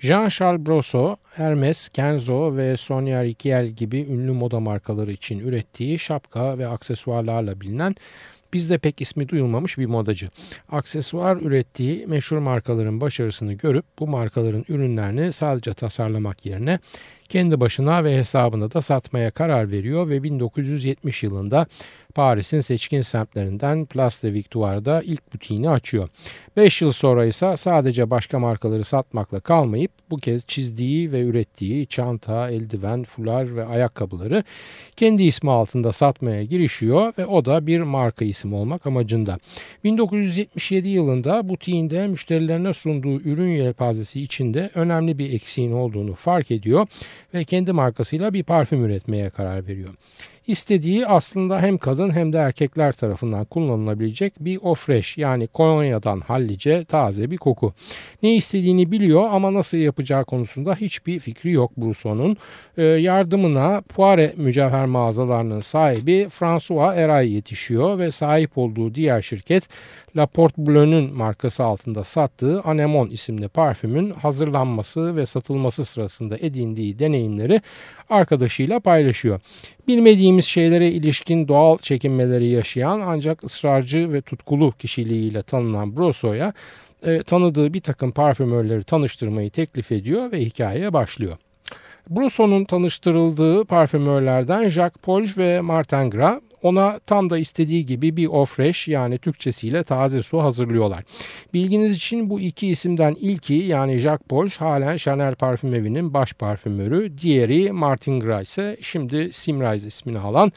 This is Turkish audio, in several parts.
Jean-Charles Brosso, Hermes, Kenzo ve Sonia Rykiel gibi ünlü moda markaları için ürettiği şapka ve aksesuarlarla bilinen bizde pek ismi duyulmamış bir modacı. Aksesuar ürettiği meşhur markaların başarısını görüp bu markaların ürünlerini sadece tasarlamak yerine kendi başına ve hesabına da satmaya karar veriyor ve 1970 yılında Paris'in seçkin semtlerinden Place de Victoire'da ilk butiğini açıyor. 5 yıl sonra ise sadece başka markaları satmakla kalmayıp bu kez çizdiği ve ürettiği çanta, eldiven, fular ve ayakkabıları kendi ismi altında satmaya girişiyor ve o da bir marka isim olmak amacında. 1977 yılında butiğinde müşterilerine sunduğu ürün yelpazesi içinde önemli bir eksiğin olduğunu fark ediyor ve kendi markasıyla bir parfüm üretmeye karar veriyor. İstediği aslında hem kadın hem de erkekler tarafından kullanılabilecek bir ofresh yani kolonyadan hallice taze bir koku. Ne istediğini biliyor ama nasıl yapacağı konusunda hiçbir fikri yok Brousseau'nun. Ee, yardımına Poire mücevher mağazalarının sahibi François Eray yetişiyor ve sahip olduğu diğer şirket La Porte Bleu'nun markası altında sattığı Anemon isimli parfümün hazırlanması ve satılması sırasında edindiği deneyimleri arkadaşıyla paylaşıyor. Bilmediğimiz şeylere ilişkin doğal çekinmeleri yaşayan ancak ısrarcı ve tutkulu kişiliğiyle tanınan Brosso'ya e, tanıdığı bir takım parfümörleri tanıştırmayı teklif ediyor ve hikayeye başlıyor. Brosso'nun tanıştırıldığı parfümörlerden Jacques Polge ve Martin Gras ona tam da istediği gibi bir ofresh yani Türkçesiyle taze su hazırlıyorlar. Bilginiz için bu iki isimden ilki yani Jacques Polge halen Chanel parfüm evinin baş parfümörü. Diğeri Martin Gras ise şimdi Simrise ismini alan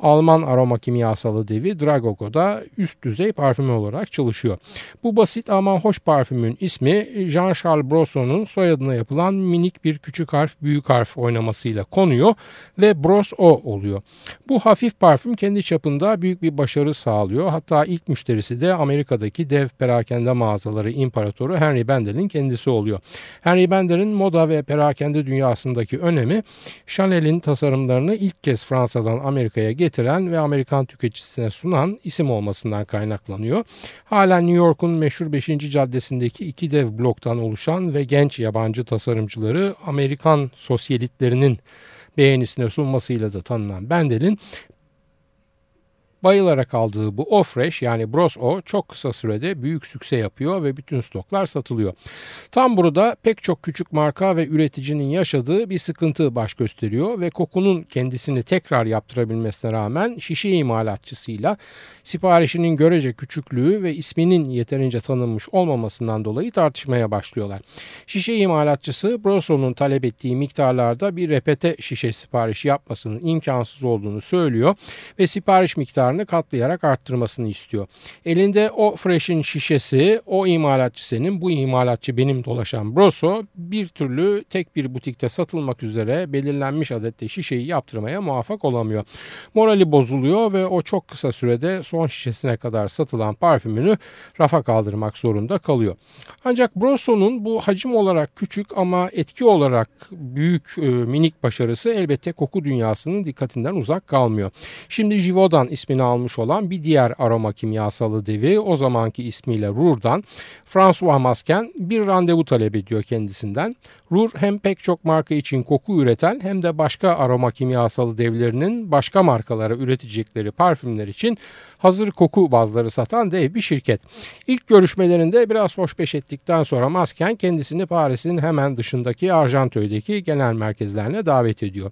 Alman aroma kimyasalı devi Dragogo'da üst düzey parfümü olarak çalışıyor. Bu basit ama hoş parfümün ismi Jean-Charles Brosson'un soyadına yapılan minik bir küçük harf büyük harf oynamasıyla konuyor ve Brosso oluyor. Bu hafif parfüm kendi çapında büyük bir başarı sağlıyor. Hatta ilk müşterisi de Amerika'daki dev perakende mağazaları imparatoru Henry Bender'in kendisi oluyor. Henry Bender'in moda ve perakende dünyasındaki önemi Chanel'in tasarımlarını ilk kez Fransa'dan Amerika'ya getiren ve Amerikan tüketicisine sunan isim olmasından kaynaklanıyor. Hala New York'un meşhur 5. caddesindeki iki dev bloktan oluşan ve genç yabancı tasarımcıları Amerikan sosyalitlerinin beğenisine sunmasıyla da tanınan Bendel'in Bayılarak aldığı bu Ofresh yani Bros O çok kısa sürede büyük sükse yapıyor ve bütün stoklar satılıyor. Tam burada pek çok küçük marka ve üreticinin yaşadığı bir sıkıntı baş gösteriyor ve kokunun kendisini tekrar yaptırabilmesine rağmen şişe imalatçısıyla siparişinin görece küçüklüğü ve isminin yeterince tanınmış olmamasından dolayı tartışmaya başlıyorlar. Şişe imalatçısı Brosso'nun talep ettiği miktarlarda bir repete şişe siparişi yapmasının imkansız olduğunu söylüyor ve sipariş miktarını miktarını katlayarak arttırmasını istiyor. Elinde o Fresh'in şişesi o imalatçı senin bu imalatçı benim dolaşan Broso bir türlü tek bir butikte satılmak üzere belirlenmiş adette şişeyi yaptırmaya muvaffak olamıyor. Morali bozuluyor ve o çok kısa sürede son şişesine kadar satılan parfümünü rafa kaldırmak zorunda kalıyor. Ancak Brosso'nun bu hacim olarak küçük ama etki olarak büyük e, minik başarısı elbette koku dünyasının dikkatinden uzak kalmıyor. Şimdi Givaudan ismini almış olan bir diğer aroma kimyasalı devi o zamanki ismiyle Rur'dan François Masken bir randevu talep ediyor kendisinden. Rur hem pek çok marka için koku üreten hem de başka aroma kimyasalı devlerinin başka markalara üretecekleri parfümler için hazır koku bazları satan dev bir şirket. İlk görüşmelerinde biraz hoşbeş ettikten sonra Masken kendisini Paris'in hemen dışındaki Arjantöy'deki genel merkezlerine davet ediyor.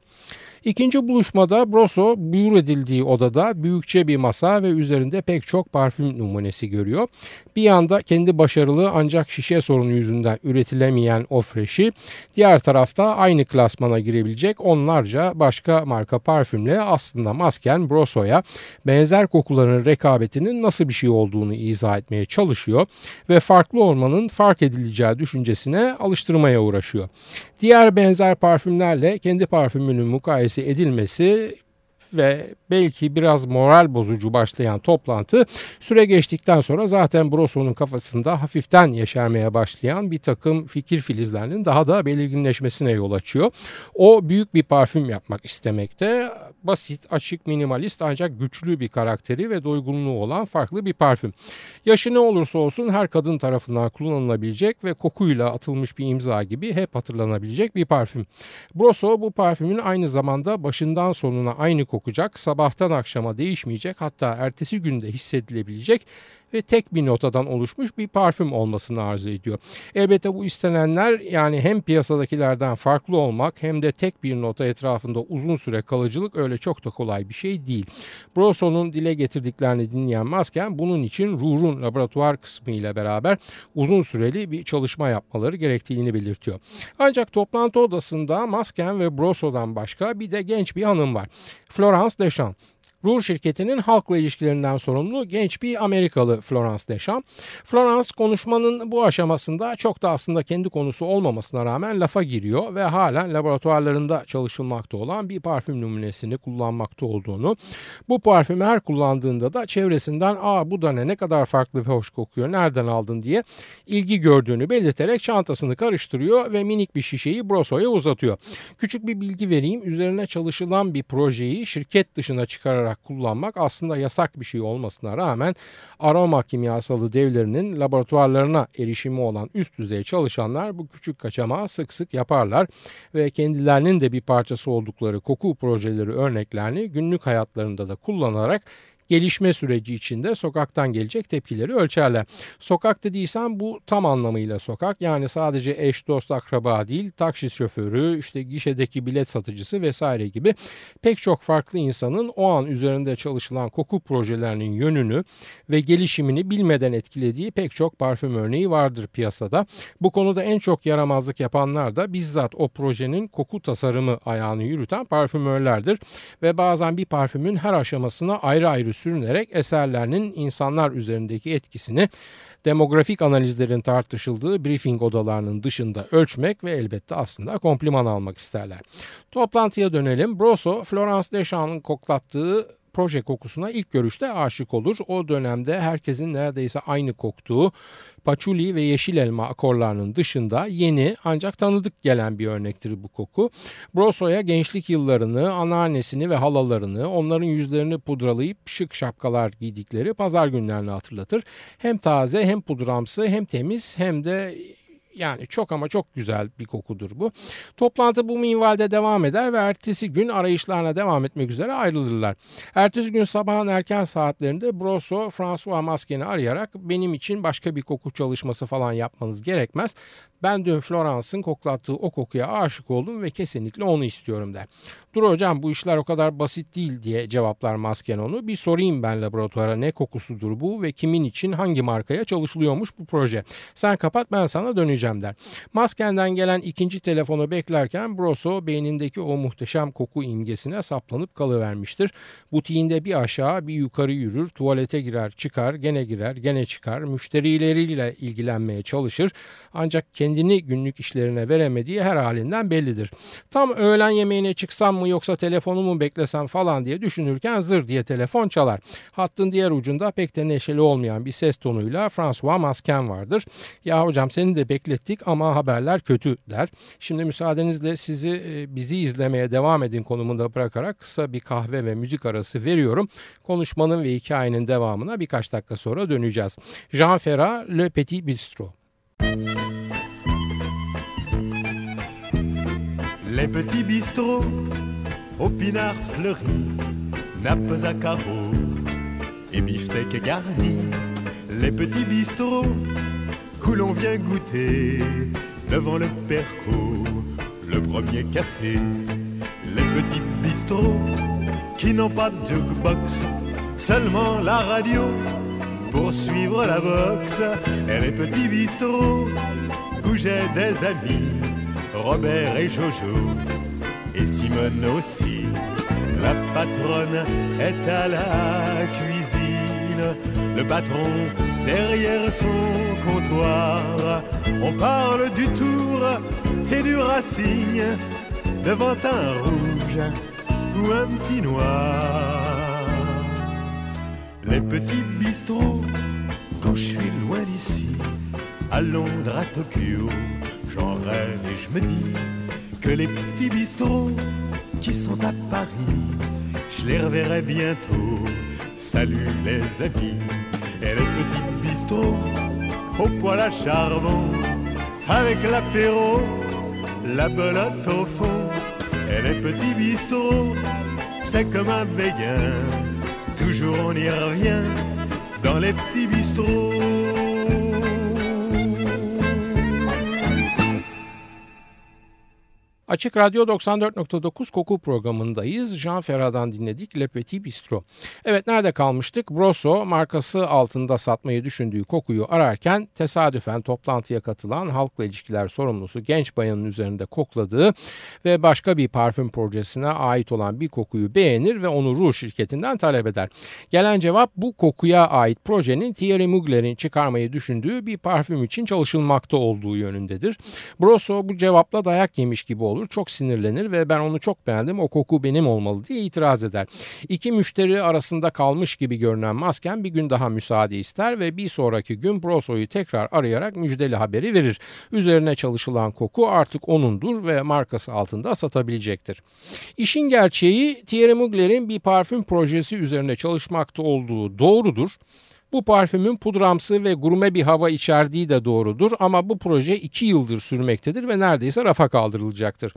İkinci buluşmada Broso buyur edildiği odada büyükçe bir masa ve üzerinde pek çok parfüm numunesi görüyor. Bir yanda kendi başarılı ancak şişe sorunu yüzünden üretilemeyen Ofreş'i, diğer tarafta aynı klasmana girebilecek onlarca başka marka parfümle aslında masken Broso'ya benzer kokuların rekabetinin nasıl bir şey olduğunu izah etmeye çalışıyor ve farklı olmanın fark edileceği düşüncesine alıştırmaya uğraşıyor. Diğer benzer parfümlerle kendi parfümünün mukayese edilmesi ve belki biraz moral bozucu başlayan toplantı süre geçtikten sonra zaten Brosso'nun kafasında hafiften yeşermeye başlayan bir takım fikir filizlerinin daha da belirginleşmesine yol açıyor. O büyük bir parfüm yapmak istemekte. Basit, açık, minimalist ancak güçlü bir karakteri ve doygunluğu olan farklı bir parfüm. Yaşı ne olursa olsun her kadın tarafından kullanılabilecek ve kokuyla atılmış bir imza gibi hep hatırlanabilecek bir parfüm. Brosso bu parfümün aynı zamanda başından sonuna aynı kokacak, sabahtan akşama değişmeyecek hatta ertesi günde hissedilebilecek ve tek bir notadan oluşmuş bir parfüm olmasını arzu ediyor. Elbette bu istenenler yani hem piyasadakilerden farklı olmak hem de tek bir nota etrafında uzun süre kalıcılık öyle çok da kolay bir şey değil. Brosso'nun dile getirdiklerini dinleyen Masken bunun için Ruhr'un laboratuvar kısmı ile beraber uzun süreli bir çalışma yapmaları gerektiğini belirtiyor. Ancak toplantı odasında Masken ve Brosso'dan başka bir de genç bir hanım var. Florence Deschamps. Ruhr şirketinin halkla ilişkilerinden sorumlu genç bir Amerikalı Florence Deschamps. Florence konuşmanın bu aşamasında çok da aslında kendi konusu olmamasına rağmen lafa giriyor ve hala laboratuvarlarında çalışılmakta olan bir parfüm numunesini kullanmakta olduğunu, bu parfümü her kullandığında da çevresinden ''Aa bu da ne ne kadar farklı ve hoş kokuyor nereden aldın?'' diye ilgi gördüğünü belirterek çantasını karıştırıyor ve minik bir şişeyi Brosso'ya uzatıyor. Küçük bir bilgi vereyim üzerine çalışılan bir projeyi şirket dışına çıkararak olarak kullanmak aslında yasak bir şey olmasına rağmen aroma kimyasalı devlerinin laboratuvarlarına erişimi olan üst düzey çalışanlar bu küçük kaçamağı sık sık yaparlar ve kendilerinin de bir parçası oldukları koku projeleri örneklerini günlük hayatlarında da kullanarak gelişme süreci içinde sokaktan gelecek tepkileri ölçerler. Sokak dediysem bu tam anlamıyla sokak yani sadece eş dost akraba değil taksi şoförü işte gişedeki bilet satıcısı vesaire gibi pek çok farklı insanın o an üzerinde çalışılan koku projelerinin yönünü ve gelişimini bilmeden etkilediği pek çok parfüm örneği vardır piyasada. Bu konuda en çok yaramazlık yapanlar da bizzat o projenin koku tasarımı ayağını yürüten parfümörlerdir ve bazen bir parfümün her aşamasına ayrı ayrı sürünerek eserlerinin insanlar üzerindeki etkisini demografik analizlerin tartışıldığı briefing odalarının dışında ölçmek ve elbette aslında kompliman almak isterler. Toplantıya dönelim. Brosso, Florence Deschamps'ın koklattığı proje kokusuna ilk görüşte aşık olur. O dönemde herkesin neredeyse aynı koktuğu paçuli ve yeşil elma akorlarının dışında yeni ancak tanıdık gelen bir örnektir bu koku. Brosso'ya gençlik yıllarını, anneannesini ve halalarını, onların yüzlerini pudralayıp şık şapkalar giydikleri pazar günlerini hatırlatır. Hem taze hem pudramsı hem temiz hem de yani çok ama çok güzel bir kokudur bu. Toplantı bu minvalde devam eder ve ertesi gün arayışlarına devam etmek üzere ayrılırlar. Ertesi gün sabahın erken saatlerinde Brosso François Masken'i arayarak benim için başka bir koku çalışması falan yapmanız gerekmez. Ben dün Florence'ın koklattığı o kokuya aşık oldum ve kesinlikle onu istiyorum der. Dur hocam bu işler o kadar basit değil diye cevaplar Masken onu. Bir sorayım ben laboratuvara ne kokusudur bu ve kimin için hangi markaya çalışılıyormuş bu proje. Sen kapat ben sana döneceğim der. Masken'den gelen ikinci telefonu beklerken Broso beynindeki o muhteşem koku imgesine saplanıp kalıvermiştir. Butiğinde bir aşağı bir yukarı yürür, tuvalete girer çıkar, gene girer, gene çıkar, müşterileriyle ilgilenmeye çalışır. Ancak kendini günlük işlerine veremediği her halinden bellidir. Tam öğlen yemeğine çıksam mı yoksa telefonu mu beklesem falan diye düşünürken zır diye telefon çalar. Hattın diğer ucunda pek de neşeli olmayan bir ses tonuyla François Masken vardır. Ya hocam seni de beklettik ama haberler kötü der. Şimdi müsaadenizle sizi e, bizi izlemeye devam edin konumunda bırakarak kısa bir kahve ve müzik arası veriyorum. Konuşmanın ve hikayenin devamına birkaç dakika sonra döneceğiz. Jean Ferrat, Le Petit Bistro. Les petits bistrots au pinard fleuri, nappes à carreaux et beefsteak garni. Les petits bistrots où l'on vient goûter devant le perco le premier café. Les petits bistrots qui n'ont pas de jukebox, seulement la radio pour suivre la boxe. Et les petits bistrots où j'ai des amis, Robert et Jojo et Simone aussi. La patronne est à la cuisine, le patron derrière son comptoir. On parle du tour et du racing devant un rouge ou un petit noir. Les petits bistrots, quand je suis loin d'ici, à Londres, à Tokyo, j'en rêve et je me dis que les petits bistrots qui sont à Paris, je les reverrai bientôt. Salut les amis, et les petits bistrots au poêle à charbon, avec l'apéro, la belote au fond, et les petits bistrots, c'est comme un béguin, toujours on y revient dans les petits bistrots. Açık Radyo 94.9 koku programındayız. Jean Ferrat'dan dinledik Le Petit Bistro. Evet nerede kalmıştık? Broso markası altında satmayı düşündüğü kokuyu ararken tesadüfen toplantıya katılan halkla ilişkiler sorumlusu genç bayanın üzerinde kokladığı ve başka bir parfüm projesine ait olan bir kokuyu beğenir ve onu Rouge şirketinden talep eder. Gelen cevap bu kokuya ait projenin Thierry Mugler'in çıkarmayı düşündüğü bir parfüm için çalışılmakta olduğu yönündedir. Broso bu cevapla dayak yemiş gibi olur olur. Çok sinirlenir ve ben onu çok beğendim o koku benim olmalı diye itiraz eder. İki müşteri arasında kalmış gibi görünen masken bir gün daha müsaade ister ve bir sonraki gün Broso'yu tekrar arayarak müjdeli haberi verir. Üzerine çalışılan koku artık onundur ve markası altında satabilecektir. İşin gerçeği Thierry Mugler'in bir parfüm projesi üzerine çalışmakta olduğu doğrudur. Bu parfümün pudramsı ve gurme bir hava içerdiği de doğrudur ama bu proje 2 yıldır sürmektedir ve neredeyse rafa kaldırılacaktır.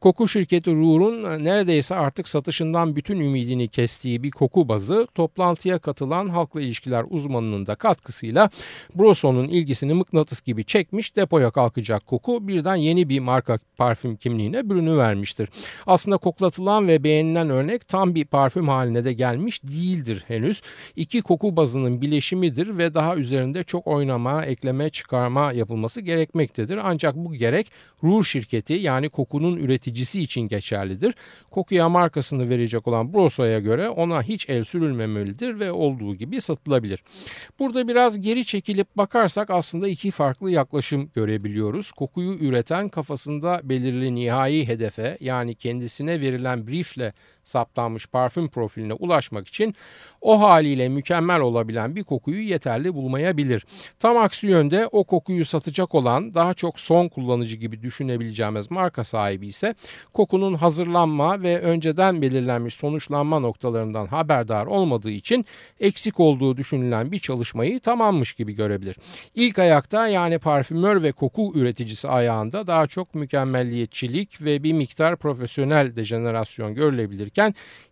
Koku şirketi Ruhr'un neredeyse artık satışından bütün ümidini kestiği bir koku bazı toplantıya katılan halkla ilişkiler uzmanının da katkısıyla Broson'un ilgisini mıknatıs gibi çekmiş depoya kalkacak koku birden yeni bir marka parfüm kimliğine bürünü vermiştir. Aslında koklatılan ve beğenilen örnek tam bir parfüm haline de gelmiş değildir henüz. İki koku bazının birleşimi değişimidir ve daha üzerinde çok oynama, ekleme, çıkarma yapılması gerekmektedir. Ancak bu gerek Ruhr şirketi yani kokunun üreticisi için geçerlidir. Kokuya markasını verecek olan Brosso'ya göre ona hiç el sürülmemelidir ve olduğu gibi satılabilir. Burada biraz geri çekilip bakarsak aslında iki farklı yaklaşım görebiliyoruz. Kokuyu üreten kafasında belirli nihai hedefe yani kendisine verilen briefle saptanmış parfüm profiline ulaşmak için o haliyle mükemmel olabilen bir kokuyu yeterli bulmayabilir. Tam aksi yönde o kokuyu satacak olan daha çok son kullanıcı gibi düşünebileceğimiz marka sahibi ise kokunun hazırlanma ve önceden belirlenmiş sonuçlanma noktalarından haberdar olmadığı için eksik olduğu düşünülen bir çalışmayı tamammış gibi görebilir. İlk ayakta yani parfümör ve koku üreticisi ayağında daha çok mükemmelliyetçilik ve bir miktar profesyonel dejenerasyon görülebilirken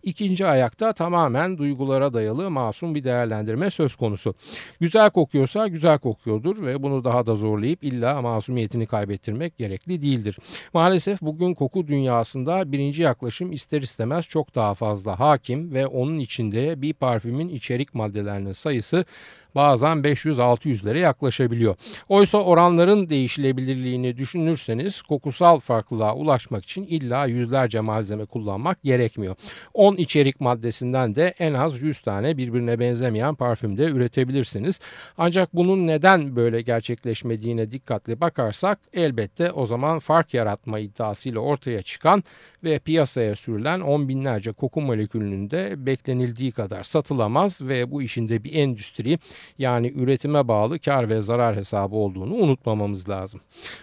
ikinci ayakta tamamen duygulara dayalı masum bir değerlendirme söz konusu. Güzel kokuyorsa güzel kokuyordur ve bunu daha da zorlayıp illa masumiyetini kaybettirmek gerekli değildir. Maalesef bugün koku dünyasında birinci yaklaşım ister istemez çok daha fazla hakim ve onun içinde bir parfümün içerik maddelerinin sayısı bazen 500-600'lere yaklaşabiliyor. Oysa oranların değişilebilirliğini düşünürseniz kokusal farklılığa ulaşmak için illa yüzlerce malzeme kullanmak gerekmiyor. 10 içerik maddesinden de en az 100 tane birbirine benzemeyen parfüm de üretebilirsiniz. Ancak bunun neden böyle gerçekleşmediğine dikkatli bakarsak elbette o zaman fark yaratma iddiasıyla ortaya çıkan ve piyasaya sürülen on binlerce koku molekülünün de beklenildiği kadar satılamaz ve bu işinde bir endüstri yani üretime bağlı kar ve zarar hesabı olduğunu unutmamamız lazım.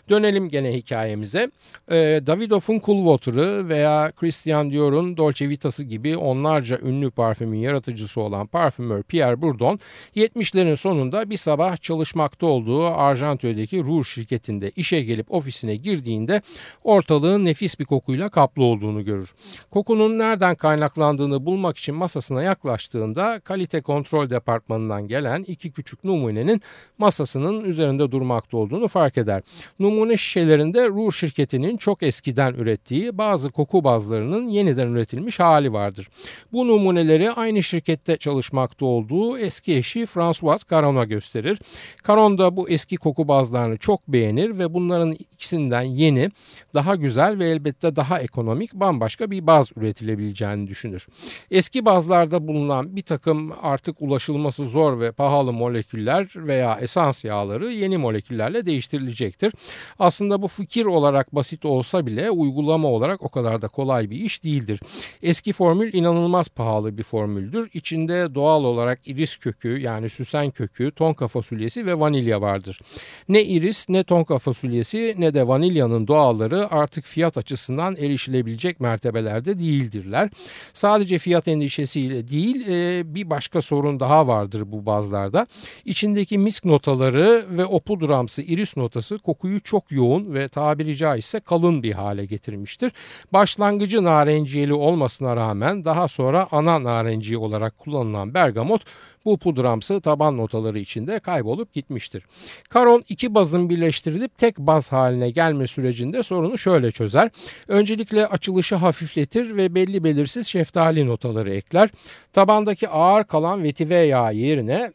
Dönelim gene hikayemize. Ee, Davidoff'un Cool Water'ı veya Christian Dior'un Dolce Vita'sı gibi onlarca ünlü parfümün yaratıcısı olan parfümör Pierre Bourdon 70'lerin sonunda bir sabah çalışmakta olduğu Arjantö'deki Rouge şirketinde işe gelip ofisine girdiğinde ortalığın nefis bir kokuyla kaplı olduğunu görür. Kokunun nereden kaynaklandığını bulmak için masasına yaklaştığında kalite kontrol departmanından gelen iki küçük numunenin masasının üzerinde durmakta olduğunu fark eder. Numune şişelerinde Rouge şirketinin çok eskiden ürettiği bazı koku bazlarının yeniden üretilmiş hali vardır. Bu numuneleri aynı şirkette çalışmakta olduğu eski eşi François Caron'a gösterir. Caron da bu eski koku bazlarını çok beğenir ve bunların ikisinden yeni, daha güzel ve elbette daha ekonomik bambaşka bir baz üretilebileceğini düşünür. Eski bazlarda bulunan bir takım artık ulaşılması zor ve pahalı pahalı moleküller veya esans yağları yeni moleküllerle değiştirilecektir. Aslında bu fikir olarak basit olsa bile uygulama olarak o kadar da kolay bir iş değildir. Eski formül inanılmaz pahalı bir formüldür. İçinde doğal olarak iris kökü yani süsen kökü, tonka fasulyesi ve vanilya vardır. Ne iris ne tonka fasulyesi ne de vanilyanın doğalları artık fiyat açısından erişilebilecek mertebelerde değildirler. Sadece fiyat endişesiyle değil e, bir başka sorun daha vardır bu bazlarda. İçindeki misk notaları ve o pudramsı iris notası kokuyu çok yoğun ve tabiri caizse kalın bir hale getirmiştir. Başlangıcı narenciyeli olmasına rağmen daha sonra ana narenciye olarak kullanılan bergamot bu pudramsı taban notaları içinde kaybolup gitmiştir. Karon iki bazın birleştirilip tek baz haline gelme sürecinde sorunu şöyle çözer. Öncelikle açılışı hafifletir ve belli belirsiz şeftali notaları ekler. Tabandaki ağır kalan vetive yağı yerine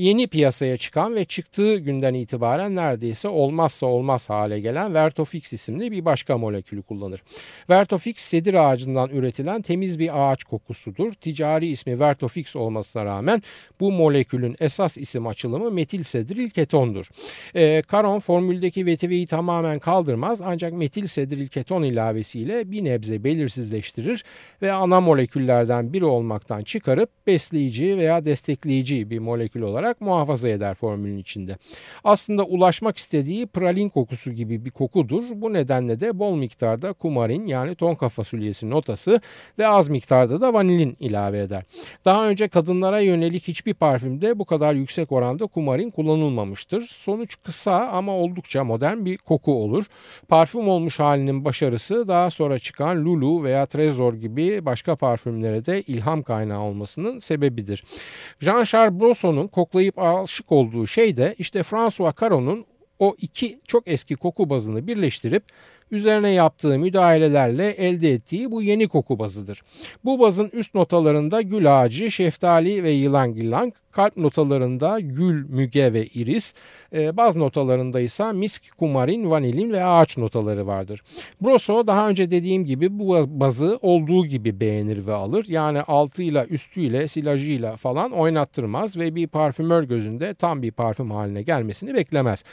yeni piyasaya çıkan ve çıktığı günden itibaren neredeyse olmazsa olmaz hale gelen Vertofix isimli bir başka molekülü kullanır. Vertofix sedir ağacından üretilen temiz bir ağaç kokusudur. Ticari ismi Vertofix olmasına rağmen bu molekülün esas isim açılımı metil sedril ketondur. E, karon formüldeki vetiveyi tamamen kaldırmaz ancak metil sedril keton ilavesiyle bir nebze belirsizleştirir ve ana moleküllerden biri olmaktan çıkarıp besleyici veya destekleyici bir molekül olarak olarak muhafaza eder formülün içinde. Aslında ulaşmak istediği pralin kokusu gibi bir kokudur. Bu nedenle de bol miktarda kumarin yani tonka fasulyesi notası ve az miktarda da vanilin ilave eder. Daha önce kadınlara yönelik hiçbir parfümde bu kadar yüksek oranda kumarin kullanılmamıştır. Sonuç kısa ama oldukça modern bir koku olur. Parfüm olmuş halinin başarısı daha sonra çıkan Lulu veya Trezor gibi başka parfümlere de ilham kaynağı olmasının sebebidir. Jean-Charles Brosson'un koklayıcı koklayıp aşık olduğu şey de işte François Caron'un o iki çok eski koku bazını birleştirip üzerine yaptığı müdahalelerle elde ettiği bu yeni koku bazıdır. Bu bazın üst notalarında gül ağacı, şeftali ve yılan yılang, kalp notalarında gül, müge ve iris, e, baz notalarında ise misk, kumarin, vanilin ve ağaç notaları vardır. Broso daha önce dediğim gibi bu bazı olduğu gibi beğenir ve alır. Yani altıyla üstüyle silajıyla falan oynattırmaz ve bir parfümör gözünde tam bir parfüm haline gelmesini beklemez.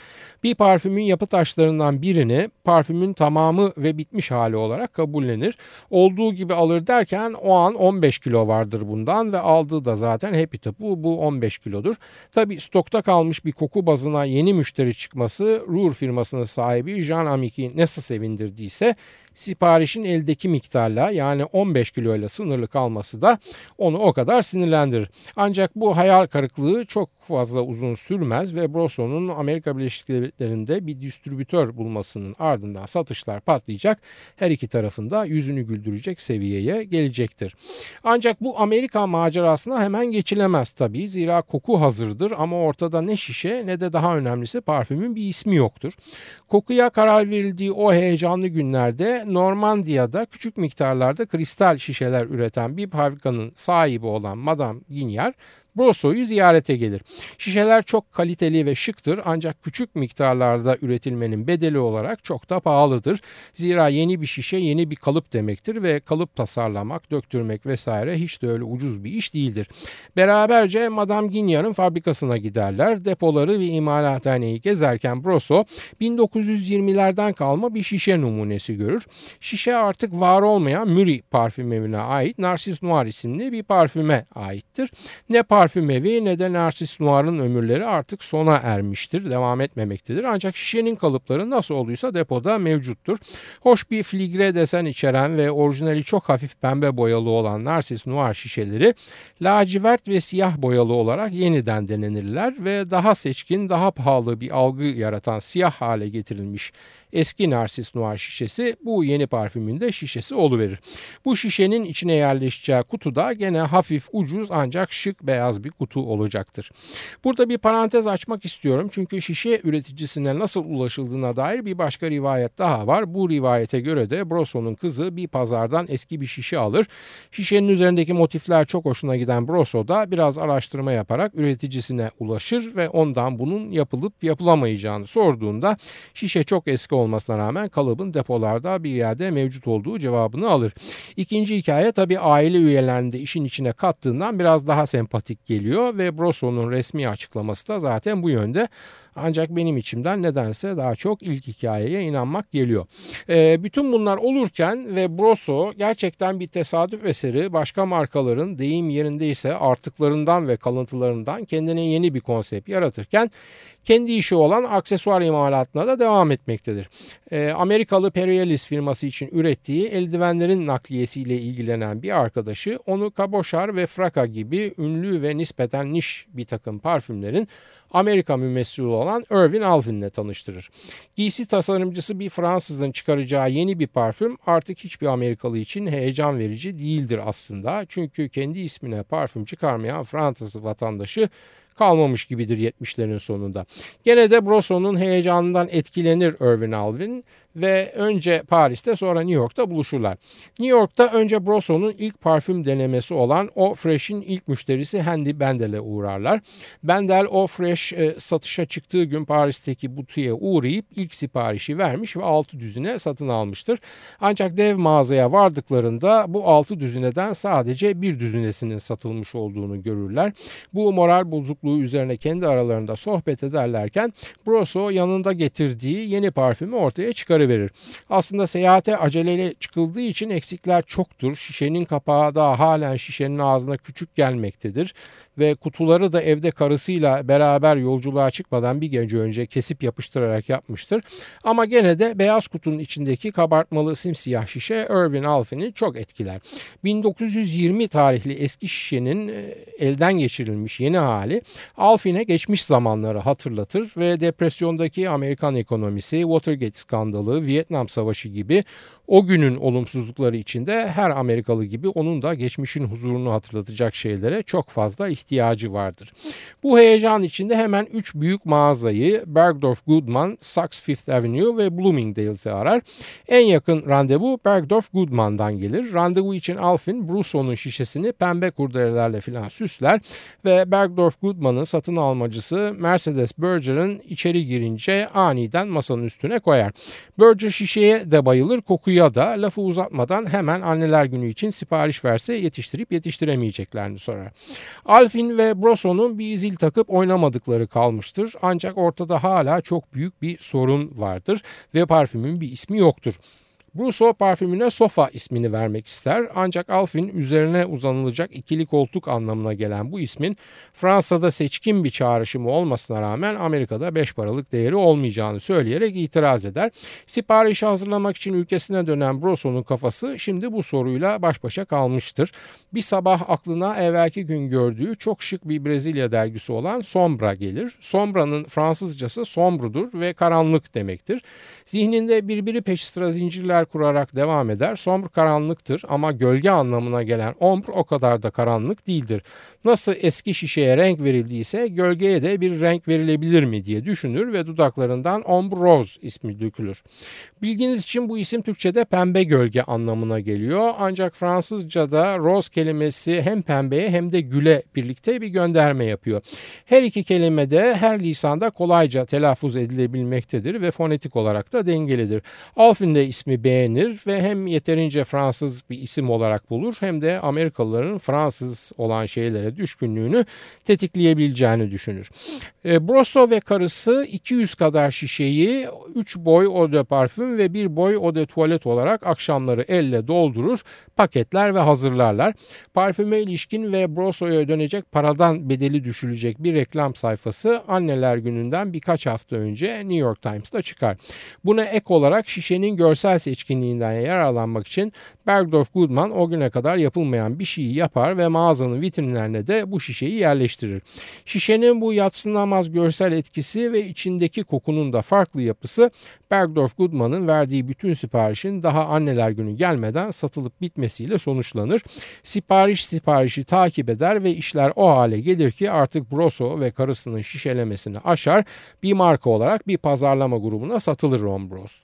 Bir parfümün yapı taşlarından birini parfümün tam tamamı ve bitmiş hali olarak kabullenir. Olduğu gibi alır derken o an 15 kilo vardır bundan ve aldığı da zaten Happy Tapu bu 15 kilodur. Tabi stokta kalmış bir koku bazına yeni müşteri çıkması Ruhr firmasının sahibi Jean Amik'i nasıl sevindirdiyse siparişin eldeki miktarla yani 15 kilo ile sınırlı kalması da onu o kadar sinirlendirir. Ancak bu hayal kırıklığı çok fazla uzun sürmez ve Broson'un Amerika Birleşik Devletleri'nde bir distribütör bulmasının ardından satışlar patlayacak. Her iki tarafında yüzünü güldürecek seviyeye gelecektir. Ancak bu Amerika macerasına hemen geçilemez tabii. Zira koku hazırdır ama ortada ne şişe ne de daha önemlisi parfümün bir ismi yoktur. Kokuya karar verildiği o heyecanlı günlerde Normandiya'da küçük miktarlarda kristal şişeler üreten bir fabrikanın sahibi olan Madame Guignard Brosso'yu ziyarete gelir. Şişeler çok kaliteli ve şıktır ancak küçük miktarlarda üretilmenin bedeli olarak çok da pahalıdır. Zira yeni bir şişe yeni bir kalıp demektir ve kalıp tasarlamak, döktürmek vesaire hiç de öyle ucuz bir iş değildir. Beraberce Madame Guignard'ın fabrikasına giderler. Depoları ve imalathaneyi gezerken Brosso 1920'lerden kalma bir şişe numunesi görür. Şişe artık var olmayan Muri parfüm evine ait Narcis Noir isimli bir parfüme aittir. Ne parfüm parfümevi ne de Narcis Noir'ın ömürleri artık sona ermiştir, devam etmemektedir. Ancak şişenin kalıpları nasıl olduysa depoda mevcuttur. Hoş bir fligre desen içeren ve orijinali çok hafif pembe boyalı olan Narcis Noir şişeleri lacivert ve siyah boyalı olarak yeniden denenirler ve daha seçkin, daha pahalı bir algı yaratan siyah hale getirilmiş eski Narcis Noir şişesi bu yeni parfümün de şişesi oluverir. Bu şişenin içine yerleşeceği kutu da gene hafif ucuz ancak şık beyaz bir kutu olacaktır. Burada bir parantez açmak istiyorum çünkü şişe üreticisine nasıl ulaşıldığına dair bir başka rivayet daha var. Bu rivayete göre de Brosso'nun kızı bir pazardan eski bir şişe alır. Şişenin üzerindeki motifler çok hoşuna giden Brosso da biraz araştırma yaparak üreticisine ulaşır ve ondan bunun yapılıp yapılamayacağını sorduğunda şişe çok eski olmasına rağmen kalıbın depolarda bir yerde mevcut olduğu cevabını alır. İkinci hikaye tabi aile üyelerini de işin içine kattığından biraz daha sempatik geliyor ve Brosso'nun resmi açıklaması da zaten bu yönde. Ancak benim içimden nedense daha çok ilk hikayeye inanmak geliyor. E, bütün bunlar olurken ve Broso gerçekten bir tesadüf eseri başka markaların deyim yerindeyse artıklarından ve kalıntılarından kendine yeni bir konsept yaratırken kendi işi olan aksesuar imalatına da devam etmektedir. E, Amerikalı Perielis firması için ürettiği eldivenlerin nakliyesiyle ilgilenen bir arkadaşı onu Cabochard ve Fraka gibi ünlü ve nispeten niş bir takım parfümlerin Amerika mümessili olan Irving Alphin'le tanıştırır. Giysi tasarımcısı bir Fransızın çıkaracağı yeni bir parfüm artık hiçbir Amerikalı için heyecan verici değildir aslında. Çünkü kendi ismine parfüm çıkarmayan Fransız vatandaşı kalmamış gibidir 70'lerin sonunda. Gene de Brosson'un heyecanından etkilenir Irvin Alvin ve önce Paris'te sonra New York'ta buluşurlar. New York'ta önce Brosson'un ilk parfüm denemesi olan O Fresh'in ilk müşterisi Handy Bendel'e uğrarlar. Bendel O Fresh e, satışa çıktığı gün Paris'teki butiğe uğrayıp ilk siparişi vermiş ve 6 düzine satın almıştır. Ancak dev mağazaya vardıklarında bu 6 düzineden sadece bir düzinesinin satılmış olduğunu görürler. Bu moral bozukluğu üzerine kendi aralarında sohbet ederlerken Brosso yanında getirdiği yeni parfümü ortaya çıkarır verir. Aslında seyahate aceleyle çıkıldığı için eksikler çoktur. Şişenin kapağı da halen şişenin ağzına küçük gelmektedir ve kutuları da evde karısıyla beraber yolculuğa çıkmadan bir gece önce kesip yapıştırarak yapmıştır. Ama gene de beyaz kutunun içindeki kabartmalı simsiyah şişe Irving Alphin'i çok etkiler. 1920 tarihli eski şişenin e, elden geçirilmiş yeni hali Alphin'e geçmiş zamanları hatırlatır ve depresyondaki Amerikan ekonomisi, Watergate skandalı, Vietnam Savaşı gibi o günün olumsuzlukları içinde her Amerikalı gibi onun da geçmişin huzurunu hatırlatacak şeylere çok fazla ihtiyacı vardır. Bu heyecan içinde hemen üç büyük mağazayı Bergdorf Goodman, Saks Fifth Avenue ve Bloomingdale's'i arar. En yakın randevu Bergdorf Goodman'dan gelir. Randevu için Alfin Brusso'nun şişesini pembe kurdelelerle filan süsler ve Bergdorf Goodman'ın satın almacısı Mercedes Berger'ın içeri girince aniden masanın üstüne koyar. Berger şişeye de bayılır, kokuyu ya da lafı uzatmadan hemen anneler günü için sipariş verse yetiştirip yetiştiremeyeceklerini sorar. Alfin ve Brosson'un bir zil takıp oynamadıkları kalmıştır. Ancak ortada hala çok büyük bir sorun vardır ve parfümün bir ismi yoktur. Brusso parfümüne sofa ismini vermek ister ancak Alfin üzerine uzanılacak ikili koltuk anlamına gelen bu ismin Fransa'da seçkin bir çağrışımı olmasına rağmen Amerika'da beş paralık değeri olmayacağını söyleyerek itiraz eder. Siparişi hazırlamak için ülkesine dönen Brosso'nun kafası şimdi bu soruyla baş başa kalmıştır. Bir sabah aklına evvelki gün gördüğü çok şık bir Brezilya dergisi olan Sombra gelir. Sombra'nın Fransızcası sombrudur ve karanlık demektir. Zihninde birbiri peş sıra zincirler kurarak devam eder. Sombr karanlıktır ama gölge anlamına gelen ombr o kadar da karanlık değildir. Nasıl eski şişeye renk verildiyse gölgeye de bir renk verilebilir mi diye düşünür ve dudaklarından ombre rose ismi dökülür. Bilginiz için bu isim Türkçe'de pembe gölge anlamına geliyor. Ancak Fransızca'da rose kelimesi hem pembeye hem de güle birlikte bir gönderme yapıyor. Her iki kelime de her lisanda kolayca telaffuz edilebilmektedir ve fonetik olarak da dengelidir. Alfin de ismi beğenir ve hem yeterince Fransız bir isim olarak bulur hem de Amerikalıların Fransız olan şeylere düşkünlüğünü tetikleyebileceğini düşünür. E, Brosso ve karısı 200 kadar şişeyi 3 boy eau de parfüm ve 1 boy eau de tuvalet olarak akşamları elle doldurur, paketler ve hazırlarlar. Parfüme ilişkin ve Brosso'ya ödenecek paradan bedeli düşülecek bir reklam sayfası anneler gününden birkaç hafta önce New York Times'ta çıkar. Buna ek olarak şişenin görsel seçkinliğinden yararlanmak için Bergdorf Goodman o güne kadar yapılmayan bir şeyi yapar ve mağazanın vitrinlerine de bu şişeyi yerleştirir. Şişenin bu yatsınamaz görsel etkisi ve içindeki kokunun da farklı yapısı Bergdorf Goodman'ın verdiği bütün siparişin daha anneler günü gelmeden satılıp bitmesiyle sonuçlanır. Sipariş siparişi takip eder ve işler o hale gelir ki artık Brosso ve karısının şişelemesini aşar bir marka olarak bir pazarlama grubuna satılır Ron Bros.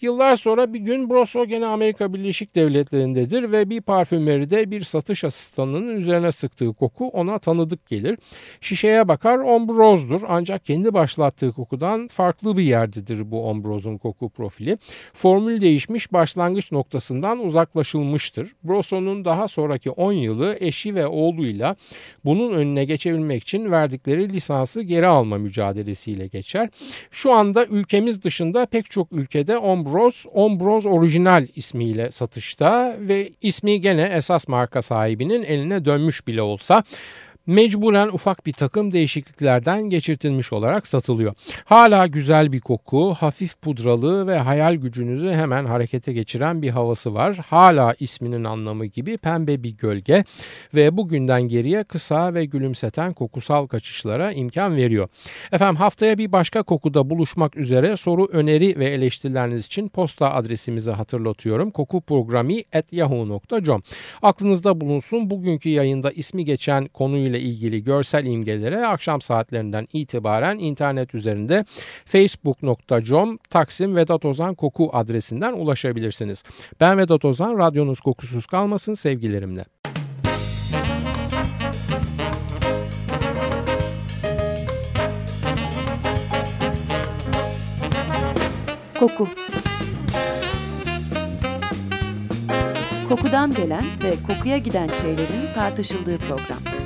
Yıllar sonra bir gün Broso gene Amerika Birleşik Devletleri'ndedir ve bir parfümeride bir satış asistanının üzerine sıktığı koku ona tanıdık gelir. Şişeye bakar ombrozdur ancak kendi başlattığı kokudan farklı bir yerdedir bu ombrozun koku profili. Formül değişmiş başlangıç noktasından uzaklaşılmıştır. Broso'nun daha sonraki 10 yılı eşi ve oğluyla bunun önüne geçebilmek için verdikleri lisansı geri alma mücadelesiyle geçer. Şu anda ülkemiz dışında pek çok ülkede Ombroz, Ombroz orijinal ismiyle satışta ve ismi gene esas marka sahibinin eline dönmüş bile olsa mecburen ufak bir takım değişikliklerden geçirtilmiş olarak satılıyor. Hala güzel bir koku, hafif pudralı ve hayal gücünüzü hemen harekete geçiren bir havası var. Hala isminin anlamı gibi pembe bir gölge ve bugünden geriye kısa ve gülümseten kokusal kaçışlara imkan veriyor. Efendim haftaya bir başka kokuda buluşmak üzere soru, öneri ve eleştirileriniz için posta adresimizi hatırlatıyorum. kokuprogrami.yahoo.com Aklınızda bulunsun bugünkü yayında ismi geçen konuyla ile ilgili görsel imgelere akşam saatlerinden itibaren internet üzerinde facebook.com Taksim Vedat Ozan Koku adresinden ulaşabilirsiniz. Ben Vedat Ozan, radyonuz kokusuz kalmasın sevgilerimle. Koku Kokudan gelen ve kokuya giden şeylerin tartışıldığı program.